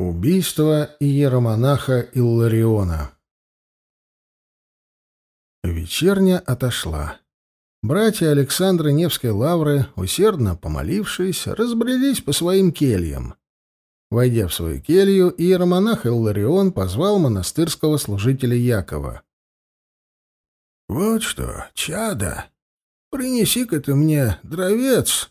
Убийство иеромонаха Иллариона Вечерня отошла. Братья Александра Невской лавры, усердно помолившись, разбрелись по своим кельям. Войдя в свою келью, иеромонах Илларион позвал монастырского служителя Якова. «Вот что, чада, принеси-ка ты мне дровец,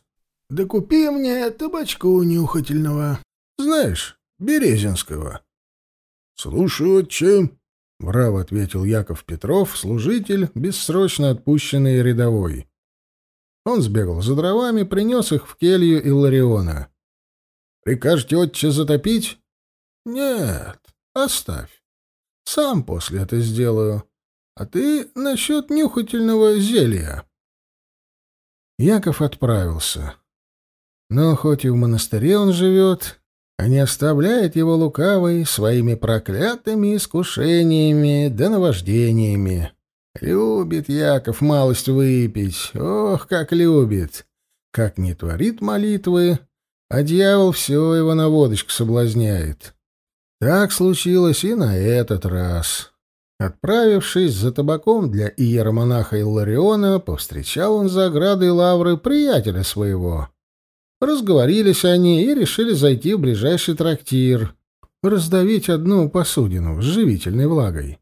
да купи мне табачку нюхательного. Знаешь, Березинского. — Слушаю, чем? — браво ответил Яков Петров, служитель, бессрочно отпущенный рядовой. Он сбегал за дровами, принес их в келью Иллариона. — Прикажете отче затопить? — Нет, оставь. Сам после это сделаю. А ты насчет нюхательного зелья. Яков отправился. Но хоть и в монастыре он живет, а не оставляет его лукавый своими проклятыми искушениями да наваждениями. Любит Яков малость выпить, ох, как любит! Как не творит молитвы, а дьявол все его на водочку соблазняет. Так случилось и на этот раз. Отправившись за табаком для иеромонаха Иллариона, повстречал он за оградой лавры приятеля своего — Разговорились они и решили зайти в ближайший трактир, раздавить одну посудину с живительной влагой.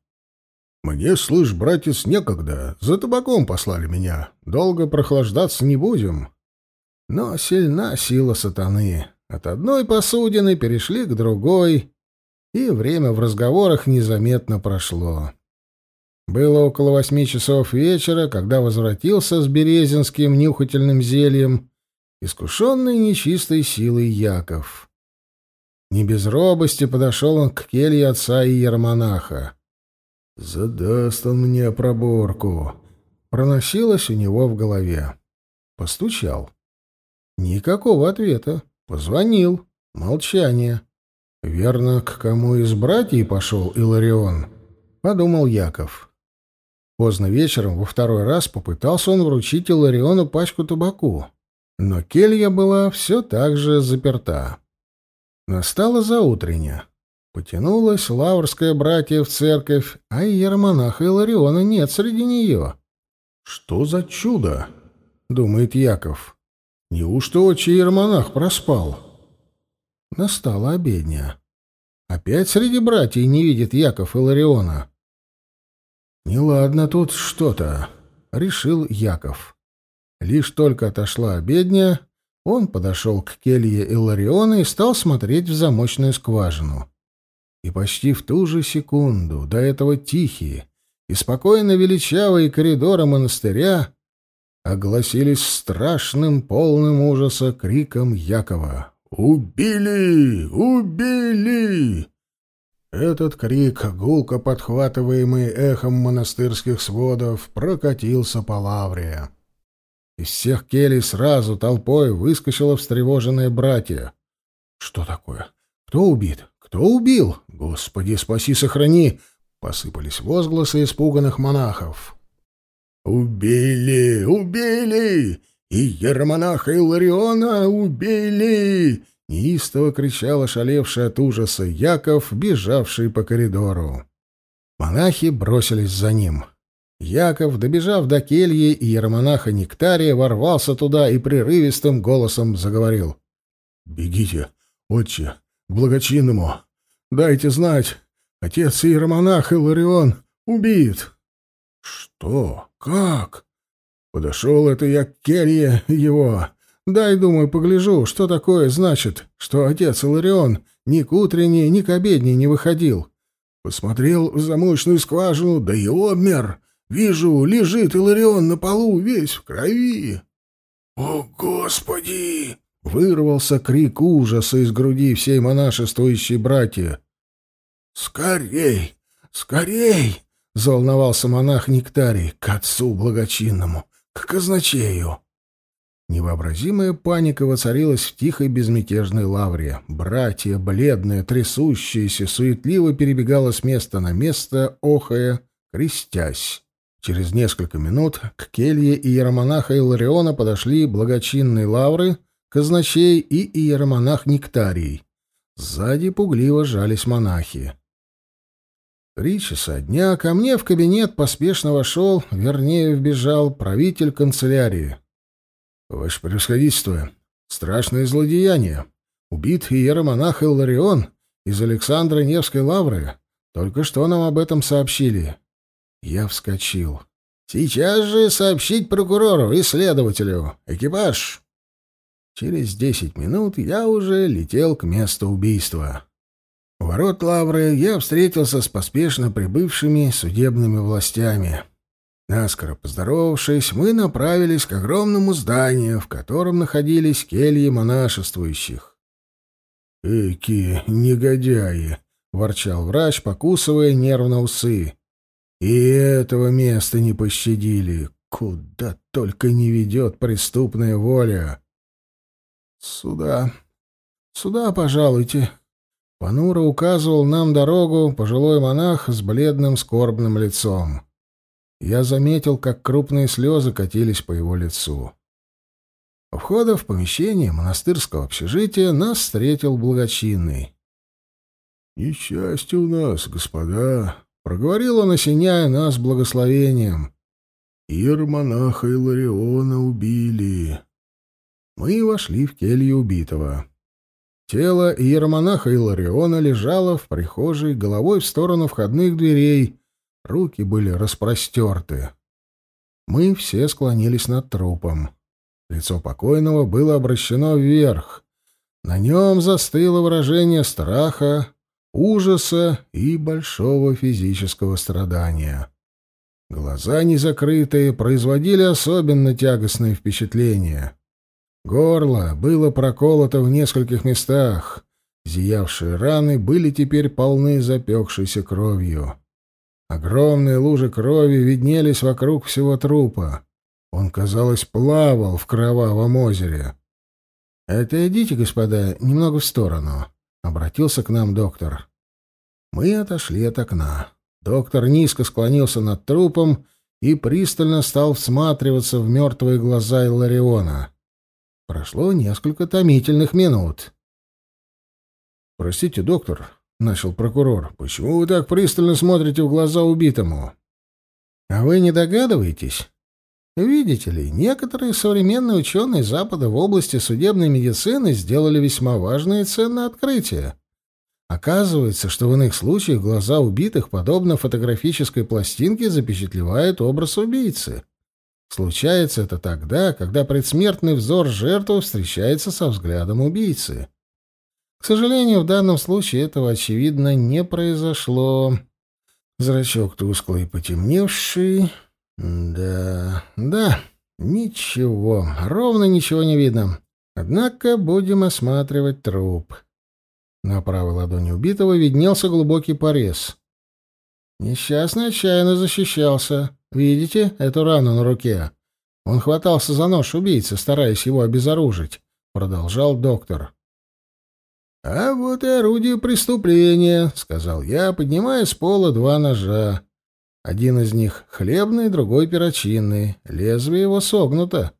«Мне, слышь, братец, некогда. За табаком послали меня. Долго прохлаждаться не будем». Но сильна сила сатаны. От одной посудины перешли к другой, и время в разговорах незаметно прошло. Было около восьми часов вечера, когда возвратился с березинским нюхательным зельем искушенный нечистой силой Яков. Не без робости подошел он к келье отца и ермонаха. «Задаст он мне проборку», — проносилось у него в голове. Постучал. Никакого ответа. Позвонил. Молчание. «Верно, к кому из братьев пошел Иларион?» — подумал Яков. Поздно вечером во второй раз попытался он вручить Илариону пачку табаку. Но келья была все так же заперта. Настала заутрення. Потянулась лаврская братья в церковь, а иеромонаха Илариона нет среди нее. «Что за чудо?» — думает Яков. «Неужто отче иеромонах проспал?» Настала обедня. Опять среди братьев не видит Яков Илариона. «Неладно тут что-то», — решил Яков. Лишь только отошла обедня, он подошел к келье Илариона и стал смотреть в замочную скважину. И почти в ту же секунду до этого тихие и спокойно величавые коридоры монастыря огласились страшным, полным ужаса криком Якова. «Убили! Убили!» Этот крик, гулко подхватываемый эхом монастырских сводов, прокатился по лавре. Из всех келей сразу толпой выскочило встревоженное братья. «Что такое? Кто убит? Кто убил? Господи, спаси, сохрани!» Посыпались возгласы испуганных монахов. «Убили! Убили! И ермонаха Илариона убили!» Неистово кричал ошалевший от ужаса Яков, бежавший по коридору. Монахи бросились за ним. Яков, добежав до кельи и ермонаха Нектария, ворвался туда и прерывистым голосом заговорил. «Бегите, отче, к благочинному. Дайте знать, отец иеромонах Иларион убит». «Что? Как?» «Подошел это я к келье его. Дай, думаю, погляжу, что такое значит, что отец Иларион ни к утренней, ни к обедней не выходил. Посмотрел в замочную скважину, да и обмер». Вижу, лежит Иларион на полу, весь в крови. «О, Господи!» — вырвался крик ужаса из груди всей монашествующей братья. «Скорей! Скорей!» — заволновался монах Нектарий к отцу благочинному, к казначею. Невообразимая паника воцарилась в тихой безмятежной лавре. Братья, бледные, трясущиеся, суетливо перебегала с места на место, охая, крестясь. Через несколько минут к келье иеромонаха Илариона подошли благочинные лавры, казначей и иеромонах Нектарий. Сзади пугливо жались монахи. Три часа дня ко мне в кабинет поспешно вошел, вернее, вбежал правитель канцелярии. «Ваше превосходительство, страшное злодеяние. Убит иеромонах Илларион из Александра Невской лавры. Только что нам об этом сообщили». Я вскочил. «Сейчас же сообщить прокурору и следователю. Экипаж!» Через десять минут я уже летел к месту убийства. У ворот Лавры я встретился с поспешно прибывшими судебными властями. Наскоро поздоровавшись, мы направились к огромному зданию, в котором находились кельи монашествующих. «Эки негодяи!» — ворчал врач, покусывая нервно усы. «И этого места не пощадили. Куда только не ведет преступная воля!» «Сюда, сюда, пожалуйте», Понуро указывал нам дорогу пожилой монах с бледным скорбным лицом. Я заметил, как крупные слезы катились по его лицу. У входа в помещение монастырского общежития нас встретил благочинный. «Несчастье у нас, господа!» — проговорил он, осеняя нас благословением. «Иеромонаха Илариона убили». Мы вошли в келью убитого. Тело иеромонаха Илариона лежало в прихожей головой в сторону входных дверей, руки были распростерты. Мы все склонились над трупом. Лицо покойного было обращено вверх. На нем застыло выражение страха, ужаса и большого физического страдания. Глаза незакрытые производили особенно тягостное впечатление. Горло было проколото в нескольких местах. Зиявшие раны были теперь полны запекшейся кровью. Огромные лужи крови виднелись вокруг всего трупа. Он, казалось, плавал в кровавом озере. «Отойдите, господа, немного в сторону», — обратился к нам доктор. Мы отошли от окна. Доктор низко склонился над трупом и пристально стал всматриваться в мертвые глаза Илариона. Прошло несколько томительных минут. «Простите, доктор», — начал прокурор, — «почему вы так пристально смотрите в глаза убитому?» «А вы не догадываетесь?» Видите ли, некоторые современные ученые Запада в области судебной медицины сделали весьма важное и ценное открытие. Оказывается, что в иных случаях глаза убитых, подобно фотографической пластинке, запечатлевают образ убийцы. Случается это тогда, когда предсмертный взор жертвы встречается со взглядом убийцы. К сожалению, в данном случае этого, очевидно, не произошло. Зрачок тусклый и потемневший. Да, да, ничего, ровно ничего не видно. Однако будем осматривать труп. На правой ладони убитого виднелся глубокий порез. Несчастный отчаянно защищался. Видите эту рану на руке? Он хватался за нож убийцы, стараясь его обезоружить, продолжал доктор. А вот и орудие преступления, сказал я, поднимая с пола два ножа. Один из них хлебный, другой перочинный. Лезвие его согнуто.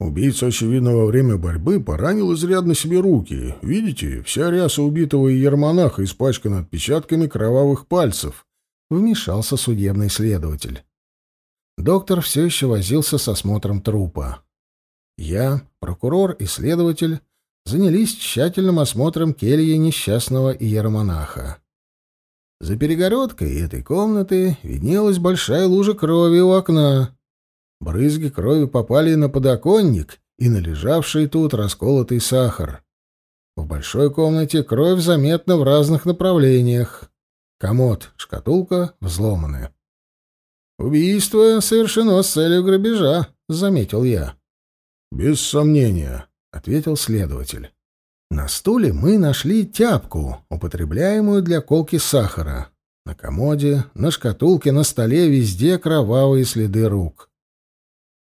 Убийца, очевидно, во время борьбы поранил изрядно себе руки. Видите, вся ряса убитого иермонаха испачкана отпечатками кровавых пальцев. Вмешался судебный следователь. Доктор все еще возился с осмотром трупа. Я, прокурор и следователь занялись тщательным осмотром кельи несчастного иеромонаха. За перегородкой этой комнаты виднелась большая лужа крови у окна. Брызги крови попали на подоконник и на лежавший тут расколотый сахар. В большой комнате кровь заметна в разных направлениях. Комод, шкатулка взломаны. «Убийство совершено с целью грабежа», — заметил я. «Без сомнения», — ответил следователь. На стуле мы нашли тяпку, употребляемую для колки сахара. На комоде, на шкатулке, на столе везде кровавые следы рук.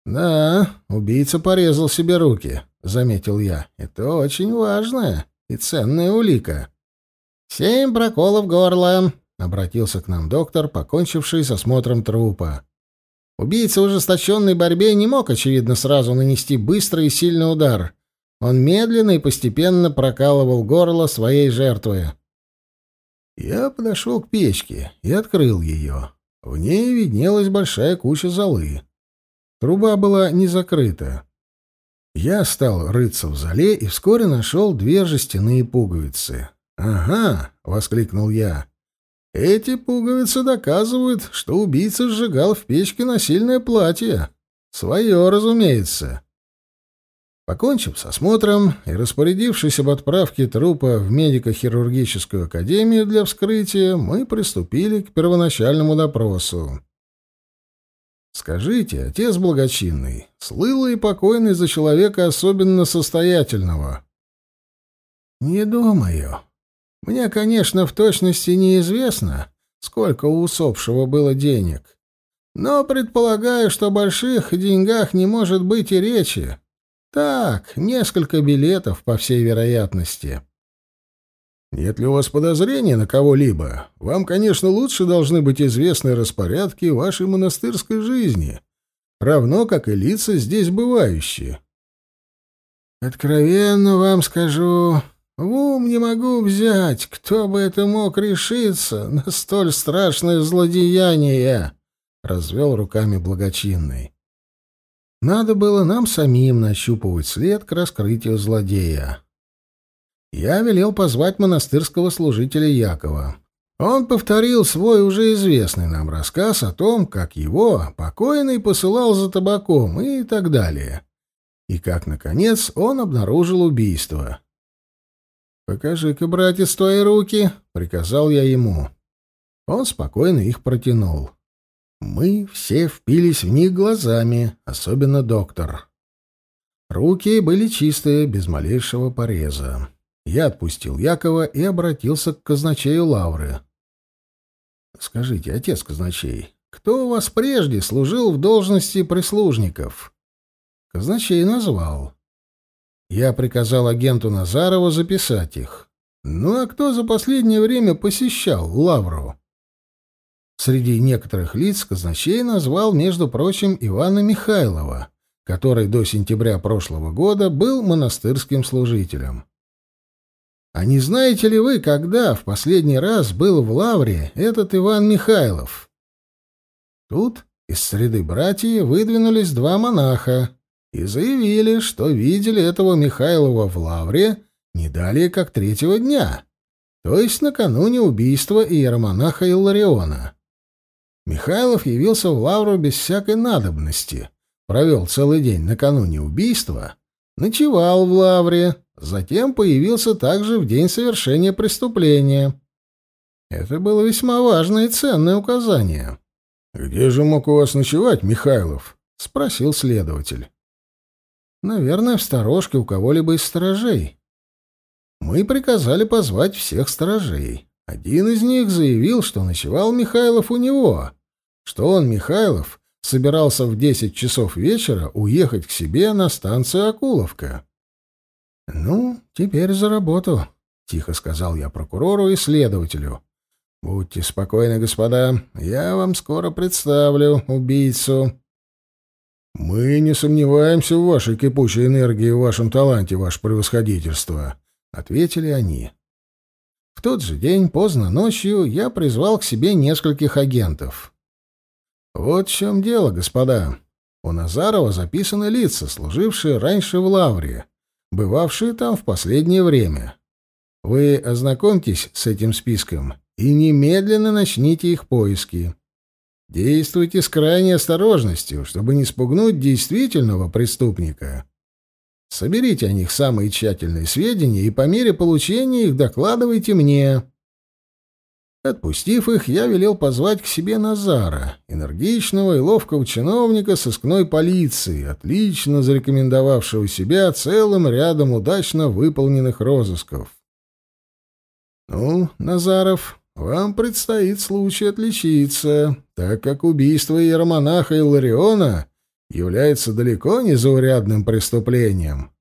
«Да, убийца порезал себе руки», — заметил я. «Это очень важная и ценная улика». «Семь проколов горла», — обратился к нам доктор, покончивший с осмотром трупа. Убийца в ожесточенной борьбе не мог, очевидно, сразу нанести быстрый и сильный удар. Он медленно и постепенно прокалывал горло своей жертвы. Я подошел к печке и открыл ее. В ней виднелась большая куча золы. Труба была не закрыта. Я стал рыться в зале и вскоре нашел две жестяные пуговицы. «Ага!» — воскликнул я. «Эти пуговицы доказывают, что убийца сжигал в печке насильное платье. Свое, разумеется». Покончив с осмотром и распорядившись об отправке трупа в медико-хирургическую академию для вскрытия, мы приступили к первоначальному допросу. «Скажите, отец благочинный, слыл и покойный за человека особенно состоятельного?» «Не думаю. Мне, конечно, в точности неизвестно, сколько у усопшего было денег, но предполагаю, что о больших деньгах не может быть и речи». Так, несколько билетов, по всей вероятности. Нет ли у вас подозрения на кого-либо? Вам, конечно, лучше должны быть известны распорядки вашей монастырской жизни, равно как и лица здесь бывающие. Откровенно вам скажу, в ум не могу взять, кто бы это мог решиться на столь страшное злодеяние, — развел руками благочинный. Надо было нам самим нащупывать след к раскрытию злодея. Я велел позвать монастырского служителя Якова. Он повторил свой уже известный нам рассказ о том, как его покойный посылал за табаком и так далее. И как, наконец, он обнаружил убийство. «Покажи-ка, братец, твои руки», — приказал я ему. Он спокойно их протянул. Мы все впились в них глазами, особенно доктор. Руки были чистые, без малейшего пореза. Я отпустил Якова и обратился к казначею Лавры. «Скажите, отец казначей, кто у вас прежде служил в должности прислужников?» Казначей назвал. Я приказал агенту Назарову записать их. Ну а кто за последнее время посещал Лавру? Среди некоторых лиц казначей назвал, между прочим, Ивана Михайлова, который до сентября прошлого года был монастырским служителем. А не знаете ли вы, когда в последний раз был в Лавре этот Иван Михайлов? Тут из среды братьев выдвинулись два монаха и заявили, что видели этого Михайлова в Лавре не далее, как третьего дня, то есть накануне убийства иеромонаха Иллариона. Михайлов явился в Лавру без всякой надобности, провел целый день накануне убийства, ночевал в Лавре, затем появился также в день совершения преступления. Это было весьма важное и ценное указание. «Где же мог у вас ночевать, Михайлов?» — спросил следователь. «Наверное, в сторожке у кого-либо из сторожей. Мы приказали позвать всех сторожей. Один из них заявил, что ночевал Михайлов у него, что он, Михайлов, собирался в десять часов вечера уехать к себе на станцию Акуловка. «Ну, теперь за работу», — тихо сказал я прокурору и следователю. «Будьте спокойны, господа, я вам скоро представлю убийцу». «Мы не сомневаемся в вашей кипучей энергии и в вашем таланте, ваше превосходительство», — ответили они. В тот же день, поздно ночью, я призвал к себе нескольких агентов. Вот в чем дело, господа. У Назарова записаны лица, служившие раньше в Лавре, бывавшие там в последнее время. Вы ознакомьтесь с этим списком и немедленно начните их поиски. Действуйте с крайней осторожностью, чтобы не спугнуть действительного преступника. Соберите о них самые тщательные сведения и по мере получения их докладывайте мне. Отпустив их, я велел позвать к себе Назара, энергичного и ловкого чиновника сыскной полиции, отлично зарекомендовавшего себя целым рядом удачно выполненных розысков. «Ну, Назаров, вам предстоит случай отличиться, так как убийство иеромонаха Иллариона является далеко не заурядным преступлением».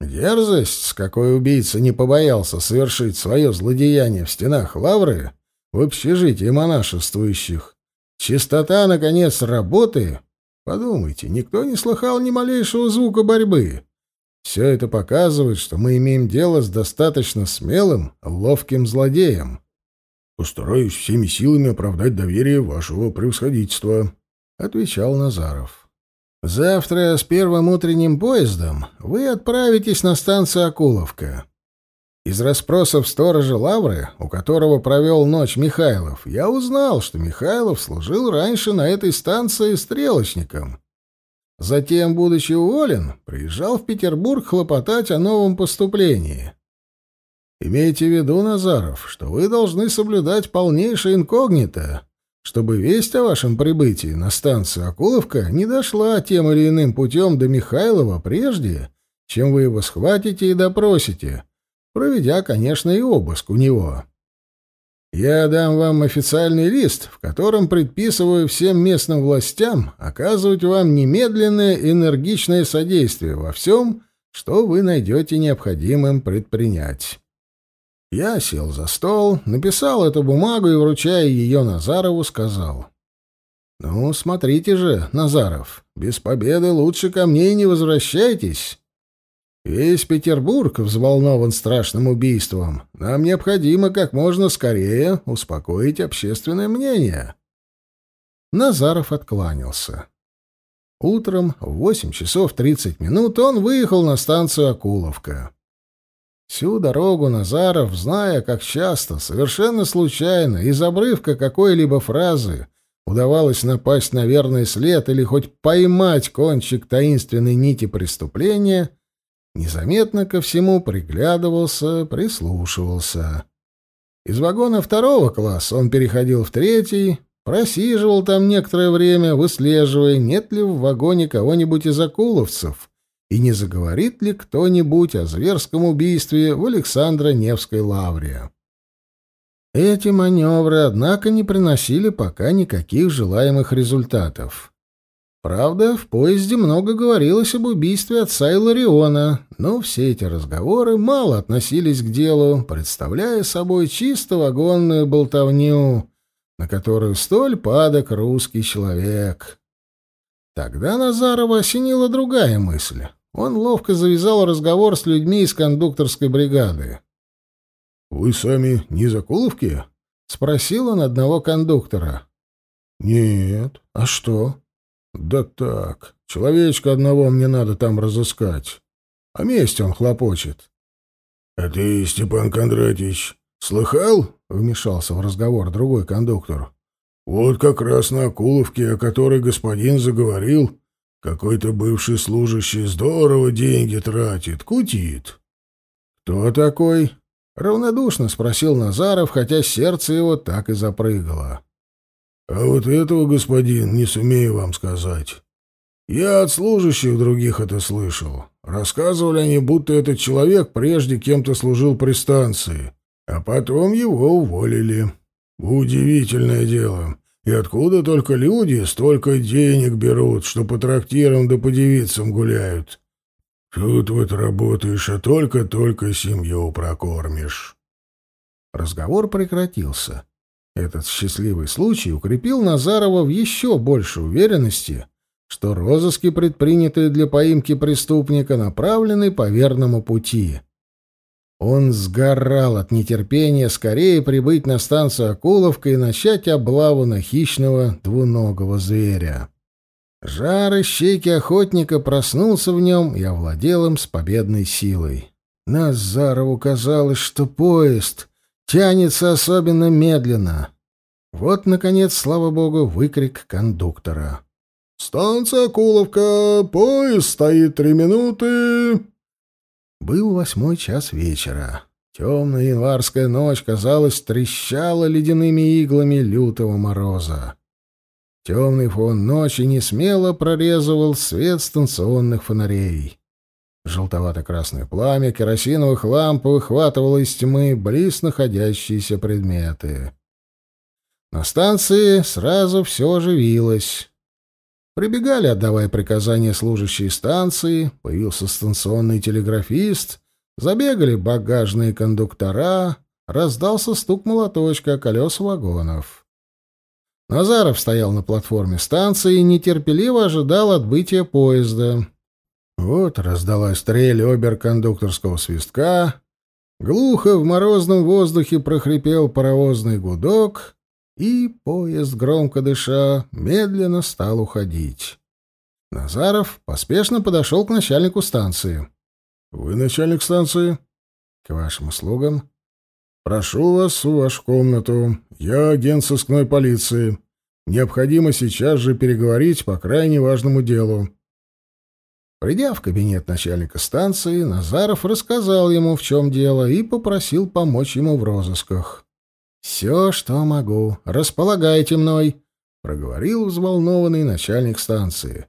Дерзость, с какой убийца не побоялся совершить свое злодеяние в стенах Лавры, в общежитии монашествующих. Чистота, наконец, работы. Подумайте, никто не слыхал ни малейшего звука борьбы. Все это показывает, что мы имеем дело с достаточно смелым, ловким злодеем. Постараюсь всеми силами оправдать доверие вашего превосходительства, отвечал Назаров. Завтра с первым утренним поездом вы отправитесь на станцию Акуловка. Из расспросов сторожа Лавры, у которого провел ночь Михайлов, я узнал, что Михайлов служил раньше на этой станции стрелочником. Затем, будучи уволен, приезжал в Петербург хлопотать о новом поступлении. Имейте в виду, Назаров, что вы должны соблюдать полнейшее инкогнито, чтобы весть о вашем прибытии на станцию Акуловка не дошла тем или иным путем до Михайлова прежде, чем вы его схватите и допросите, проведя, конечно, и обыск у него. Я дам вам официальный лист, в котором предписываю всем местным властям оказывать вам немедленное энергичное содействие во всем, что вы найдете необходимым предпринять. Я сел за стол, написал эту бумагу и, вручая ее Назарову, сказал. «Ну, смотрите же, Назаров, без победы лучше ко мне не возвращайтесь. Весь Петербург взволнован страшным убийством. Нам необходимо как можно скорее успокоить общественное мнение. Назаров откланялся. Утром в восемь часов тридцать минут он выехал на станцию Акуловка. Всю дорогу Назаров, зная, как часто, совершенно случайно, из обрывка какой-либо фразы удавалось напасть на верный след или хоть поймать кончик таинственной нити преступления — Незаметно ко всему приглядывался, прислушивался. Из вагона второго класса он переходил в третий, просиживал там некоторое время, выслеживая, нет ли в вагоне кого-нибудь из акуловцев и не заговорит ли кто-нибудь о зверском убийстве в Александро-Невской лавре. Эти маневры, однако, не приносили пока никаких желаемых результатов. Правда, в поезде много говорилось об убийстве отца Илариона, но все эти разговоры мало относились к делу, представляя собой чисто вагонную болтовню, на которую столь падок русский человек. Тогда Назарова осенила другая мысль. Он ловко завязал разговор с людьми из кондукторской бригады. «Вы сами не Закуловки?» — спросил он одного кондуктора. «Нет. А что?» «Да так, человечка одного мне надо там разыскать. О месте он хлопочет». «А ты, Степан Кондратьевич, слыхал?» — вмешался в разговор другой кондуктор. «Вот как раз на Акуловке, о которой господин заговорил, какой-то бывший служащий здорово деньги тратит, кутит». «Кто такой?» — равнодушно спросил Назаров, хотя сердце его так и запрыгало. А вот этого, господин, не сумею вам сказать. Я от служащих других это слышал. Рассказывали они, будто этот человек прежде кем-то служил при станции, а потом его уволили. Удивительное дело. И откуда только люди столько денег берут, что по трактирам да по девицам гуляют? Тут вот работаешь, а только-только семью прокормишь. Разговор прекратился. Этот счастливый случай укрепил Назарова в еще большей уверенности, что розыски, предпринятые для поимки преступника, направлены по верному пути. Он сгорал от нетерпения скорее прибыть на станцию Акуловка и начать облаву на хищного двуногого зверя. Жар щеки охотника проснулся в нем и овладел им с победной силой. Назарову казалось, что поезд тянется особенно медленно. Вот, наконец, слава богу, выкрик кондуктора. «Станция Куловка! Поезд стоит три минуты!» Был восьмой час вечера. Темная январская ночь, казалось, трещала ледяными иглами лютого мороза. Темный фон ночи не смело прорезывал свет станционных фонарей. Желтовато-красное пламя керосиновых ламп выхватывало из тьмы близ находящиеся предметы. На станции сразу все оживилось. Прибегали, отдавая приказания служащие станции, появился станционный телеграфист, забегали багажные кондуктора, раздался стук молоточка колес вагонов. Назаров стоял на платформе станции и нетерпеливо ожидал отбытия поезда. Вот раздалась трель оберкондукторского свистка, глухо в морозном воздухе прохрипел паровозный гудок, и поезд, громко дыша, медленно стал уходить. Назаров поспешно подошел к начальнику станции. — Вы начальник станции? — К вашим услугам. — Прошу вас в вашу комнату. Я агент сыскной полиции. Необходимо сейчас же переговорить по крайне важному делу. Придя в кабинет начальника станции, Назаров рассказал ему, в чем дело, и попросил помочь ему в розысках. «Все, что могу. Располагайте мной», — проговорил взволнованный начальник станции.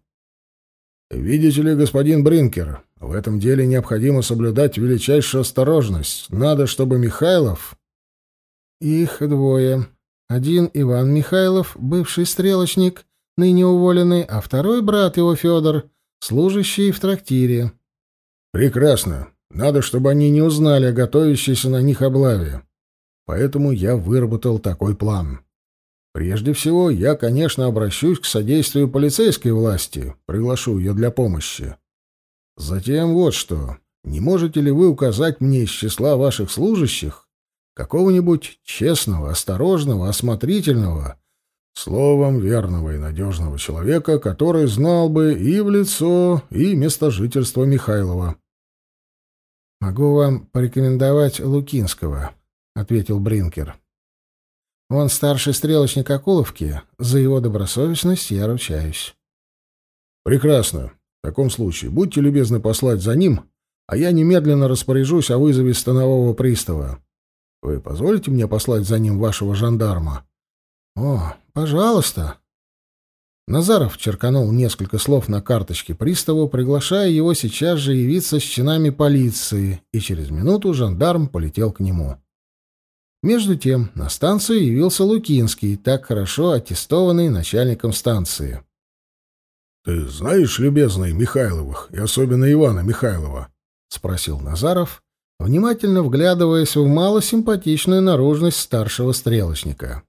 «Видите ли, господин Бринкер, в этом деле необходимо соблюдать величайшую осторожность. Надо, чтобы Михайлов...» «Их двое. Один Иван Михайлов, бывший стрелочник, ныне уволенный, а второй брат его Федор, служащий в трактире. Прекрасно. Надо, чтобы они не узнали о готовящейся на них облаве. Поэтому я выработал такой план. Прежде всего, я, конечно, обращусь к содействию полицейской власти, приглашу ее для помощи. Затем вот что. Не можете ли вы указать мне из числа ваших служащих какого-нибудь честного, осторожного, осмотрительного, словом, верного и надежного человека, который знал бы и в лицо, и место жительства Михайлова. «Могу вам порекомендовать Лукинского», — ответил Бринкер. «Он старший стрелочник Акуловки. За его добросовестность я ручаюсь». «Прекрасно. В таком случае будьте любезны послать за ним, а я немедленно распоряжусь о вызове станового пристава. Вы позволите мне послать за ним вашего жандарма? О, пожалуйста. Назаров черканул несколько слов на карточке приставу, приглашая его сейчас же явиться с чинами полиции, и через минуту жандарм полетел к нему. Между тем на станцию явился Лукинский, так хорошо аттестованный начальником станции. — Ты знаешь, любезный Михайловых, и особенно Ивана Михайлова? — спросил Назаров, внимательно вглядываясь в малосимпатичную наружность старшего стрелочника.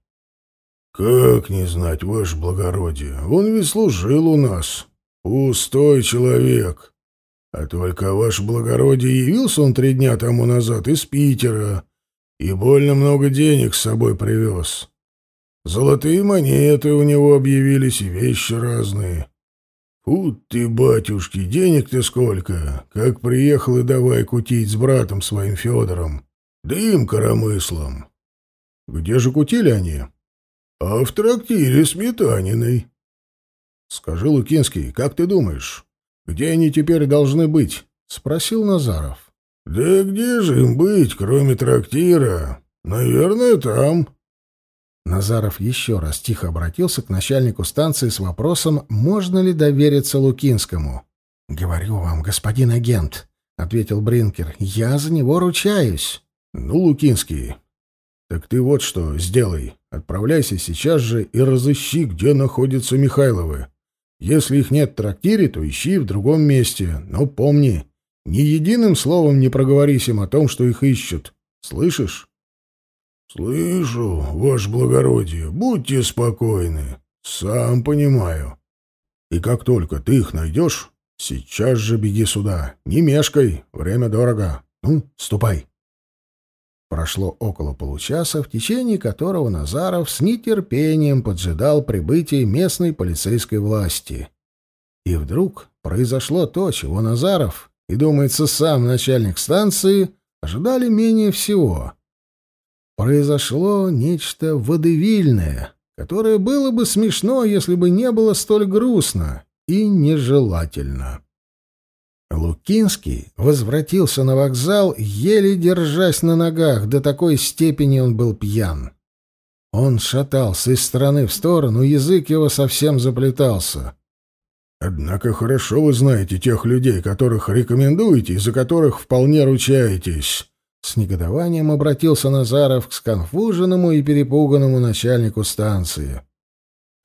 «Как не знать, ваше благородие? Он ведь служил у нас. Пустой человек. А только, ваше благородие, явился он три дня тому назад из Питера и больно много денег с собой привез. Золотые монеты у него объявились и вещи разные. «У ты, батюшки, денег-то сколько! Как приехал и давай кутить с братом своим Федором, да им коромыслом!» «Где же кутили они?» «А в трактире Сметаниной». «Скажи, Лукинский, как ты думаешь, где они теперь должны быть?» — спросил Назаров. «Да где же им быть, кроме трактира? Наверное, там». Назаров еще раз тихо обратился к начальнику станции с вопросом, можно ли довериться Лукинскому. «Говорю вам, господин агент», — ответил Бринкер, — «я за него ручаюсь». «Ну, Лукинский, так ты вот что сделай. Отправляйся сейчас же и разыщи, где находятся Михайловы. Если их нет в трактире, то ищи в другом месте. Но помни, ни единым словом не проговорись им о том, что их ищут. Слышишь?» «Слышу, ваше благородие, будьте спокойны. Сам понимаю. И как только ты их найдешь, сейчас же беги сюда. Не мешкай, время дорого. Ну, ступай». Прошло около получаса, в течение которого Назаров с нетерпением поджидал прибытия местной полицейской власти. И вдруг произошло то, чего Назаров, и, думается, сам начальник станции, ожидали менее всего — произошло нечто водевильное, которое было бы смешно, если бы не было столь грустно и нежелательно. Лукинский возвратился на вокзал, еле держась на ногах, до такой степени он был пьян. Он шатался из стороны в сторону, язык его совсем заплетался. «Однако хорошо вы знаете тех людей, которых рекомендуете и за которых вполне ручаетесь», с негодованием обратился Назаров к сконфуженному и перепуганному начальнику станции.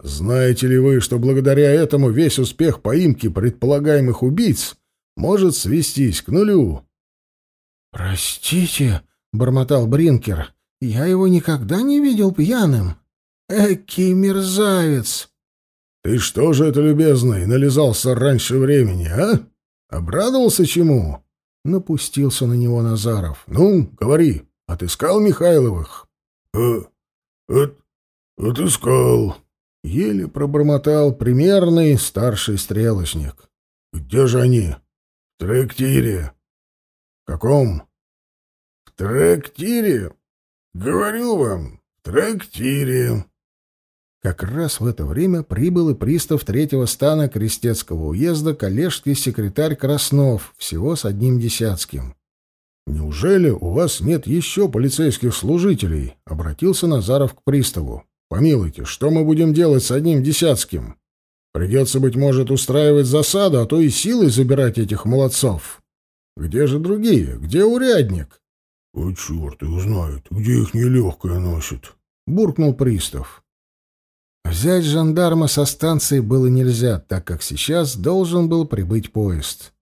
«Знаете ли вы, что благодаря этому весь успех поимки предполагаемых убийц может свестись к нулю?» «Простите», — бормотал Бринкер, — «я его никогда не видел пьяным. Экий мерзавец!» «Ты что же это, любезный, нализался раньше времени, а? Обрадовался чему? Напустился на него Назаров. Ну, говори, отыскал Михайловых? Э, от, отыскал. Еле пробормотал примерный старший стрелочник. Где же они? Трактире. В каком? В трактире. Говорю вам, в трактире. Как раз в это время прибыл и пристав третьего стана Крестецкого уезда коллежский секретарь Краснов, всего с одним десятским. «Неужели у вас нет еще полицейских служителей?» — обратился Назаров к приставу. «Помилуйте, что мы будем делать с одним десятским? Придется, быть может, устраивать засаду, а то и силой забирать этих молодцов. Где же другие? Где урядник?» «О, черт их знает, где их нелегкое носит», — буркнул пристав. Взять жандарма со станции было нельзя, так как сейчас должен был прибыть поезд.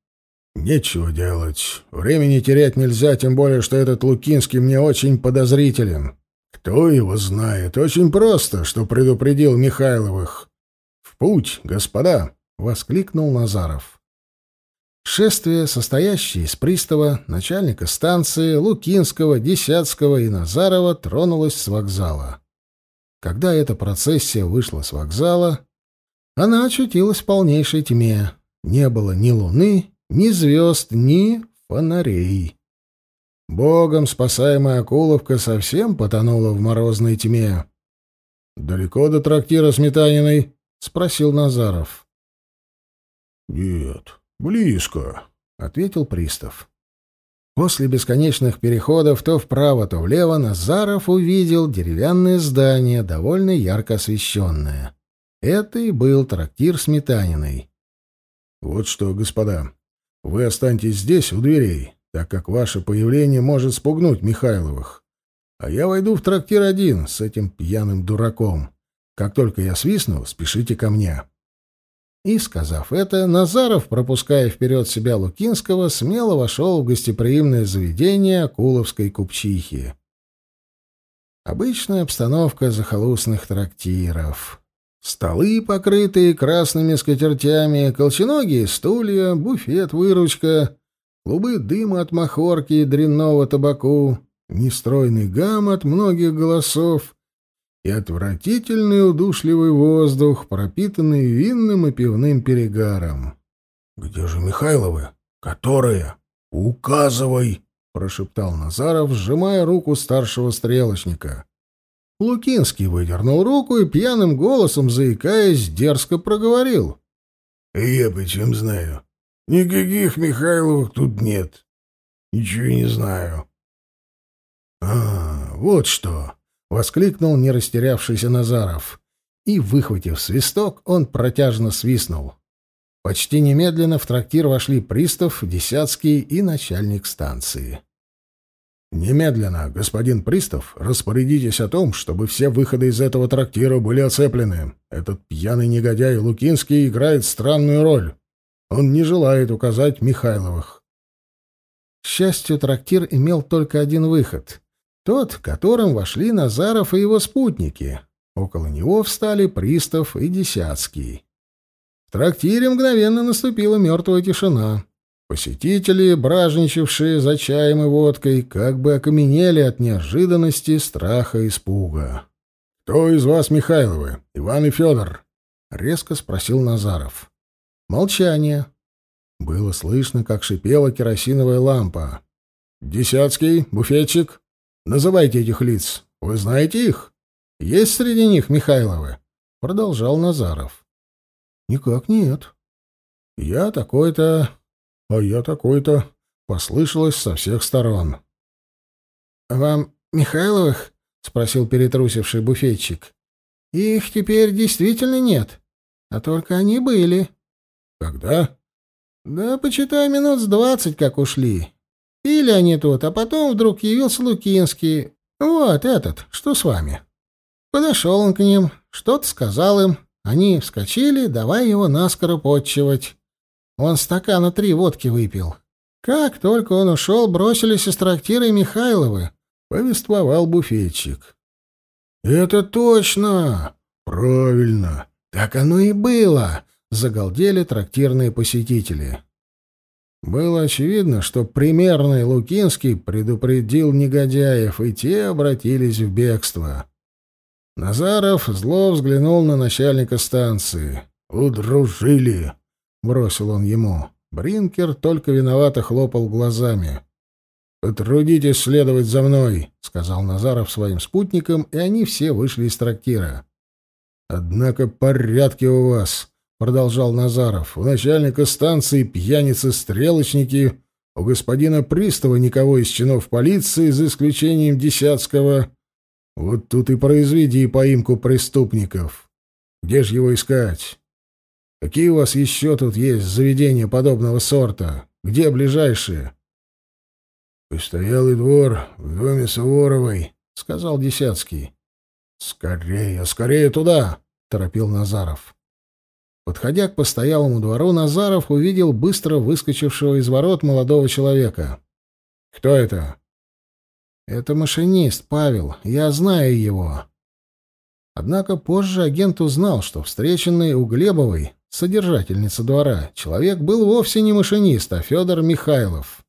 Нечего делать. Времени терять нельзя, тем более, что этот Лукинский мне очень подозрителен. Кто его знает? Очень просто, что предупредил Михайловых. Путь, господа! — воскликнул Назаров. Шествие, состоящее из пристава, начальника станции, Лукинского, Десятского и Назарова, тронулось с вокзала. Когда эта процессия вышла с вокзала, она очутилась в полнейшей тьме. Не было ни луны, ни звезд, ни фонарей. Богом спасаемая Акуловка совсем потонула в морозной тьме. «Далеко до трактира Сметаниной?» — спросил Назаров. «Нет, близко», — ответил пристав. После бесконечных переходов то вправо, то влево Назаров увидел деревянное здание, довольно ярко освещенное. Это и был трактир Сметаниной. «Вот что, господа, вы останьтесь здесь, у дверей, так как ваше появление может спугнуть Михайловых. А я войду в трактир один с этим пьяным дураком. Как только я свистну, спешите ко мне». И, сказав это, Назаров, пропуская вперед себя Лукинского, смело вошел в гостеприимное заведение Акуловской купчихи. Обычная обстановка захолустных трактиров. Столы, покрытые красными скатертями, колченогие стулья, буфет-выручка, клубы дыма от махорки и дрянного табаку, нестройный гам от многих голосов и отвратительный удушливый воздух, пропитанный винным и пивным перегаром. — Где же Михайловы? Которые? Указывай! — прошептал Назаров, сжимая руку старшего стрелочника. Лукинский выдернул руку и пьяным голосом, заикаясь, дерзко проговорил. — Я почем знаю? Никаких Михайловых тут нет. Ничего не знаю. — А, вот что! Воскликнул не растерявшийся Назаров. И, выхватив свисток, он протяжно свистнул. Почти немедленно в трактир вошли пристав, десятский и начальник станции. «Немедленно, господин пристав, распорядитесь о том, чтобы все выходы из этого трактира были оцеплены. Этот пьяный негодяй Лукинский играет странную роль. Он не желает указать Михайловых». К счастью, трактир имел только один выход. Тот, которым вошли Назаров и его спутники. Около него встали пристав и десятский. В трактире мгновенно наступила мертвая тишина. Посетители, бражничавшие за чаем и водкой, как бы окаменели от неожиданности, страха и испуга. «Кто из вас Михайловы? Иван и Федор?» — резко спросил Назаров. Молчание. Было слышно, как шипела керосиновая лампа. «Десятский, буфетчик?» Называйте этих лиц. Вы знаете их? Есть среди них Михайловы? Продолжал Назаров. Никак нет. Я такой-то, а я такой-то. Послышалось со всех сторон. Вам Михайловых? спросил перетрусивший буфетчик. Их теперь действительно нет, а только они были. Когда? Да, почитай, минут с двадцать как ушли. Пили они тут, а потом вдруг явился Лукинский. Вот этот, что с вами. Подошел он к ним, что-то сказал им. Они вскочили, давай его наскоро подчивать. Он стакана три водки выпил. Как только он ушел, бросились из трактира Михайловы. Повествовал буфетчик. «Это точно! Правильно! Так оно и было!» — загалдели трактирные посетители. Было очевидно, что примерный Лукинский предупредил негодяев, и те обратились в бегство. Назаров зло взглянул на начальника станции. «Удружили!» — бросил он ему. Бринкер только виновато хлопал глазами. «Потрудитесь следовать за мной», — сказал Назаров своим спутникам, и они все вышли из трактира. «Однако порядки у вас», — продолжал Назаров. «У начальника станции пьяницы-стрелочники, у господина пристава никого из чинов полиции, за исключением Десятского. Вот тут и произведи поимку преступников. Где же его искать? Какие у вас еще тут есть заведения подобного сорта? Где ближайшие?» «Постоялый двор в доме Суворовой», — сказал Десятский. «Скорее, скорее туда!» — торопил Назаров. Подходя к постоялому двору, Назаров увидел быстро выскочившего из ворот молодого человека. «Кто это?» «Это машинист, Павел. Я знаю его». Однако позже агент узнал, что встреченный у Глебовой, содержательница двора, человек был вовсе не машинист, а Федор Михайлов.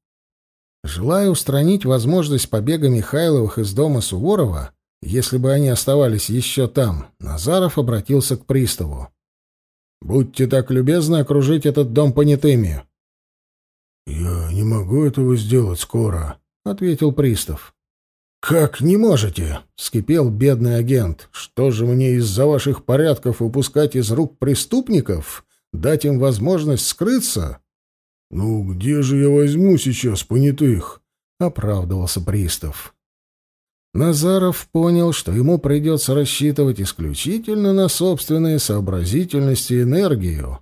Желая устранить возможность побега Михайловых из дома Суворова, если бы они оставались еще там, Назаров обратился к приставу. «Будьте так любезны окружить этот дом понятыми». «Я не могу этого сделать скоро», — ответил пристав. «Как не можете?» — вскипел бедный агент. «Что же мне из-за ваших порядков упускать из рук преступников? Дать им возможность скрыться?» «Ну, где же я возьму сейчас понятых?» — оправдывался пристав. Назаров понял, что ему придется рассчитывать исключительно на собственные сообразительности и энергию.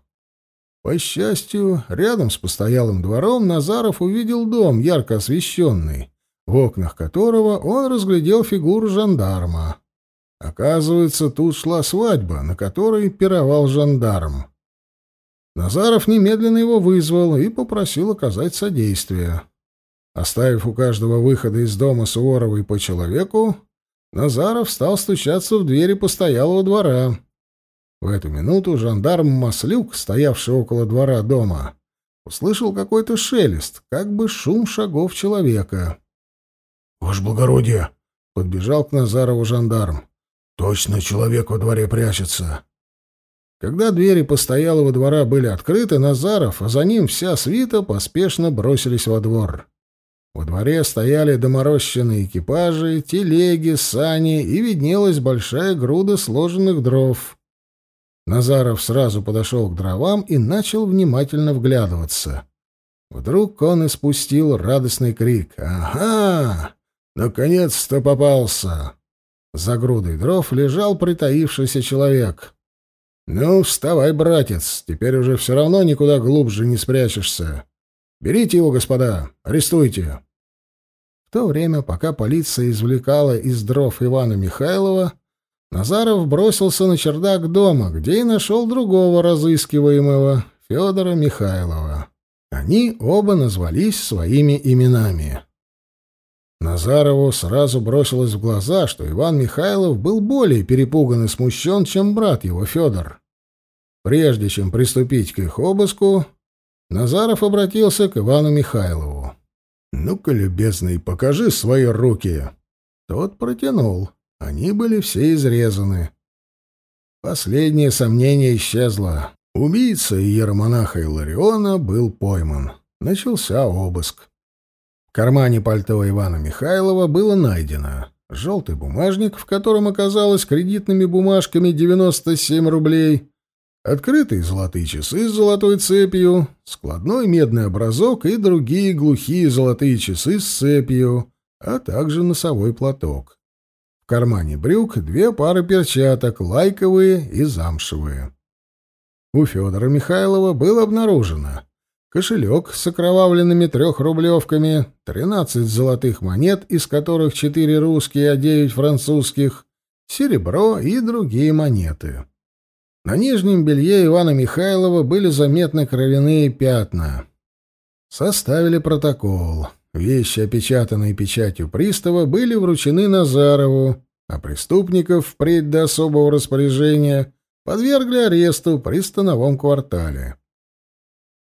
По счастью, рядом с постоялым двором Назаров увидел дом, ярко освещенный, в окнах которого он разглядел фигуру жандарма. Оказывается, тут шла свадьба, на которой пировал жандарм. Назаров немедленно его вызвал и попросил оказать содействие. Оставив у каждого выхода из дома Суворовой по человеку, Назаров стал стучаться в двери постоялого двора. В эту минуту жандарм Маслюк, стоявший около двора дома, услышал какой-то шелест, как бы шум шагов человека. — Ваше благородие! — подбежал к Назарову жандарм. — Точно человек во дворе прячется. Когда двери постоялого двора были открыты, Назаров, а за ним вся свита поспешно бросились во двор. Во дворе стояли доморощенные экипажи, телеги, сани, и виднелась большая груда сложенных дров. Назаров сразу подошел к дровам и начал внимательно вглядываться. Вдруг он испустил радостный крик. «Ага! Наконец-то попался!» За грудой дров лежал притаившийся человек. «Ну, вставай, братец, теперь уже все равно никуда глубже не спрячешься. Берите его, господа, арестуйте». В то время, пока полиция извлекала из дров Ивана Михайлова, Назаров бросился на чердак дома, где и нашел другого разыскиваемого, Федора Михайлова. Они оба назвались своими именами. Назарову сразу бросилось в глаза, что Иван Михайлов был более перепуган и смущен, чем брат его Федор. Прежде чем приступить к их обыску, Назаров обратился к Ивану Михайлову. «Ну-ка, любезный, покажи свои руки». Тот протянул. Они были все изрезаны. Последнее сомнение исчезло. Убийца иеромонаха Илариона был пойман. Начался обыск. В кармане пальто Ивана Михайлова было найдено желтый бумажник, в котором оказалось кредитными бумажками 97 рублей, открытые золотые часы с золотой цепью, складной медный образок и другие глухие золотые часы с цепью, а также носовой платок. В кармане брюк две пары перчаток, лайковые и замшевые. У Федора Михайлова было обнаружено кошелек с окровавленными трехрублевками, тринадцать золотых монет, из которых четыре русские, а девять французских, серебро и другие монеты. На нижнем белье Ивана Михайлова были заметны кровяные пятна. Составили протокол. Вещи, опечатанные печатью пристава, были вручены Назарову, а преступников впредь до особого распоряжения подвергли аресту при становом квартале.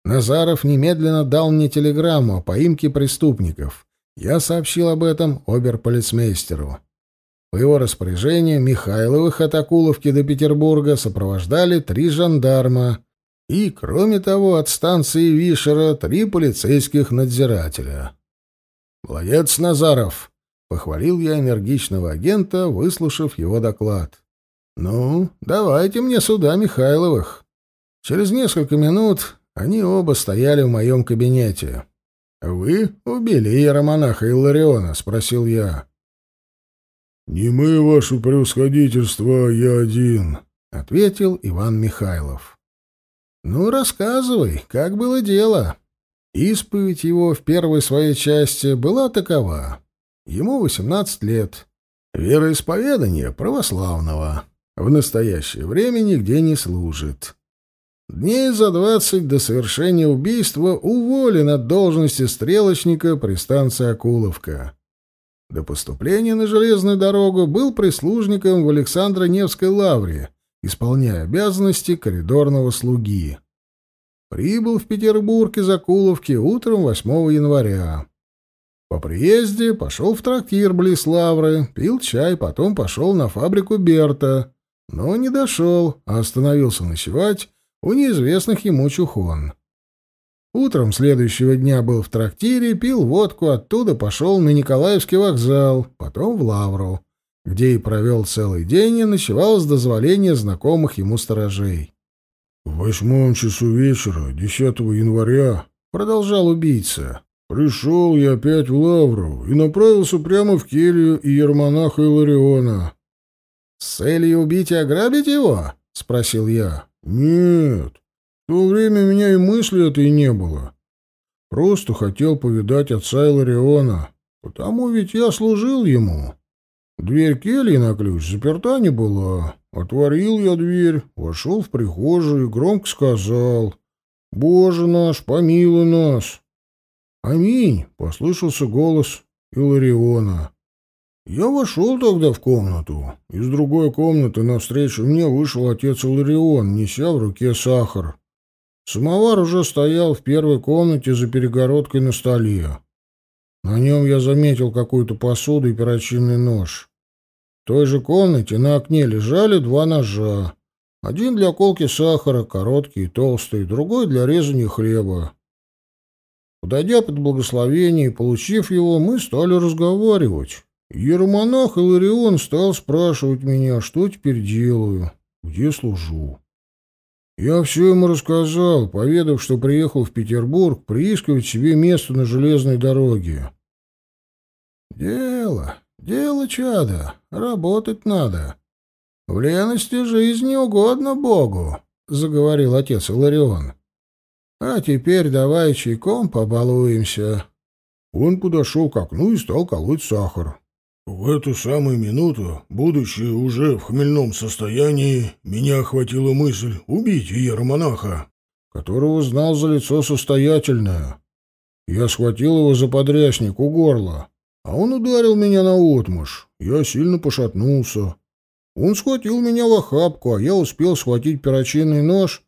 Назаров немедленно дал мне телеграмму о поимке преступников. Я сообщил об этом оберполицмейстеру. По его распоряжению Михайловых от Акуловки до Петербурга сопровождали три жандарма и, кроме того, от станции Вишера три полицейских надзирателя. «Молодец, Назаров!» — похвалил я энергичного агента, выслушав его доклад. «Ну, давайте мне сюда Михайловых». Через несколько минут они оба стояли в моем кабинете. «Вы убили иеромонаха Иллариона?» — спросил я. «Не мы, ваше превосходительство, а я один», — ответил Иван Михайлов. «Ну, рассказывай, как было дело?» Исповедь его в первой своей части была такова. Ему 18 лет. Вероисповедание православного. В настоящее время нигде не служит. Дней за двадцать до совершения убийства уволен от должности стрелочника при станции Акуловка. До поступления на железную дорогу был прислужником в Александро-Невской лавре, исполняя обязанности коридорного слуги. Прибыл в Петербург из Акуловки утром 8 января. По приезде пошел в трактир близ Лавры, пил чай, потом пошел на фабрику Берта, но не дошел, а остановился ночевать у неизвестных ему чухон. Утром следующего дня был в трактире, пил водку, оттуда пошел на Николаевский вокзал, потом в Лавру, где и провел целый день и ночевал с дозволения знакомых ему сторожей. В восьмом часу вечера, 10 января, продолжал убийца, пришел я опять в Лавру и направился прямо в келью иермонаха Илариона. — С целью убить и ограбить его? — спросил я. — Нет, в то время у меня и мысли этой не было. Просто хотел повидать отца Илариона, потому ведь я служил ему. Дверь кельи на ключ заперта не была. Отворил я дверь, вошел в прихожую и громко сказал «Боже наш, помилуй нас!» «Аминь!» — послышался голос Илариона. Я вошел тогда в комнату. Из другой комнаты навстречу мне вышел отец Иларион, неся в руке сахар. Самовар уже стоял в первой комнате за перегородкой на столе. На нем я заметил какую-то посуду и перочинный нож. В той же комнате на окне лежали два ножа. Один для колки сахара, короткий и толстый, другой для резания хлеба. Подойдя под благословение и получив его, мы стали разговаривать. Еромонах Иларион стал спрашивать меня, что теперь делаю, где служу. Я все ему рассказал, поведав, что приехал в Петербург приискивать себе место на железной дороге. «Дело, дело, чада, работать надо. В лености жизни угодно Богу», — заговорил отец Иларион. «А теперь давай чайком побалуемся». Он подошел к окну и стал колоть сахар. В эту самую минуту, будучи уже в хмельном состоянии, меня охватила мысль убить иеромонаха, которого знал за лицо состоятельное. Я схватил его за подрясник у горла, а он ударил меня на отмышь. Я сильно пошатнулся. Он схватил меня в охапку, а я успел схватить перочинный нож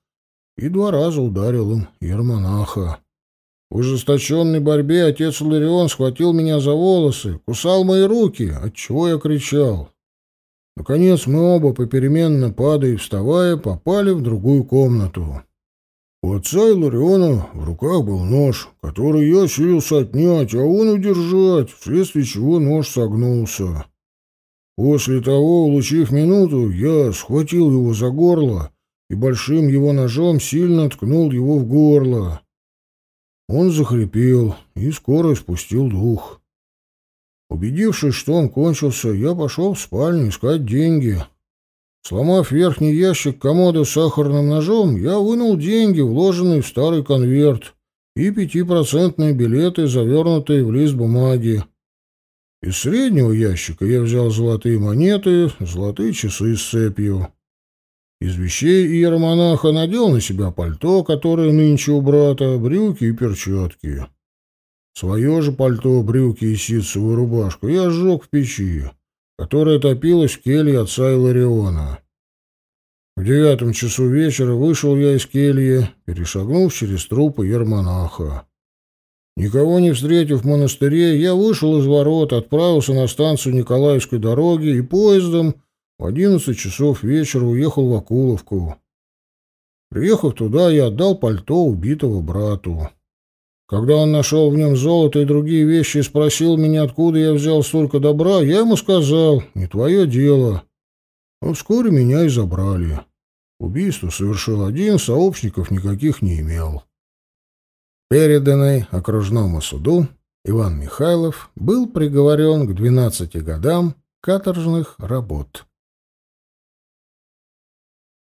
и два раза ударил им иеромонаха. В ужесточенной борьбе отец Ларион схватил меня за волосы, кусал мои руки, отчего я кричал. Наконец мы оба, попеременно падая и вставая, попали в другую комнату. У отца Илариона в руках был нож, который я силился отнять, а он удержать, вследствие чего нож согнулся. После того, улучив минуту, я схватил его за горло и большим его ножом сильно ткнул его в горло. Он захрипел и скоро испустил дух. Убедившись, что он кончился, я пошел в спальню искать деньги. Сломав верхний ящик комода сахарным ножом, я вынул деньги, вложенные в старый конверт, и пятипроцентные билеты, завернутые в лист бумаги. Из среднего ящика я взял золотые монеты, золотые часы с цепью. Из вещей иеромонаха надел на себя пальто, которое нынче у брата, брюки и перчатки. Свое же пальто, брюки и ситцевую рубашку я сжег в печи, которая топилась в келье отца Илариона. В девятом часу вечера вышел я из кельи, перешагнув через трупы ермонаха. Никого не встретив в монастыре, я вышел из ворот, отправился на станцию Николаевской дороги и поездом в одиннадцать часов вечера уехал в Акуловку. Приехав туда, я отдал пальто убитого брату. Когда он нашел в нем золото и другие вещи и спросил меня, откуда я взял столько добра, я ему сказал, не твое дело. Но вскоре меня и забрали. Убийство совершил один, сообщников никаких не имел. Переданный окружному суду, Иван Михайлов был приговорен к 12 годам каторжных работ.